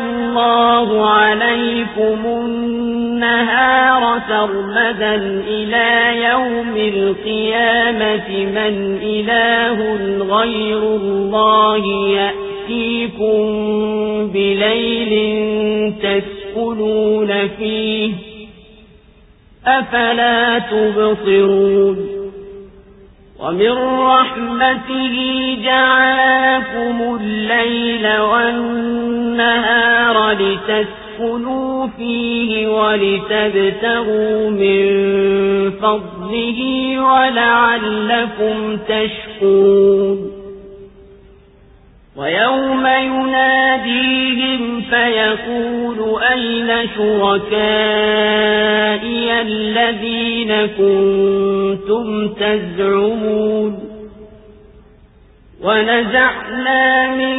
الله عليكم النهار سرمدا إلى يوم القيامة من إله غير الله يأتيكم بليل تسكنون فيه أفلا تبصرون ومن رحمته جعلكم الليل والنهار لتسكنوا فيه ولتبتغوا من فضله ولعلكم تشكرون. ويوم يناديهم فيقول أين شركائي الذين كنتم تزعمون؟ ونزعنا من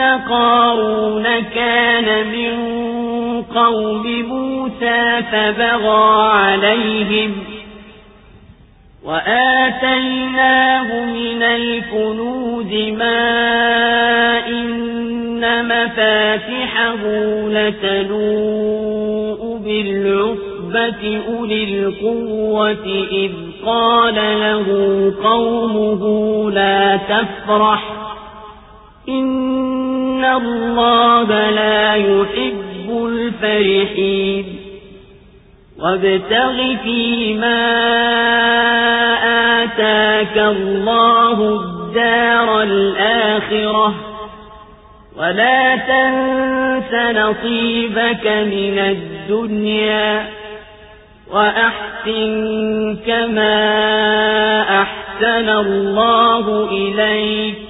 إن قارون كان من قوم موسى فبغى عليهم وآتيناه من الكنوز ما إن مفاتحه لتنوء بالعصبة أولي القوة إذ قال له قومه لا تفرح إن الله لا يحب الفرحين وابتغ فيما آتاك الله الدار الآخرة ولا تنس نصيبك من الدنيا وأحسن كما أحسن الله إليك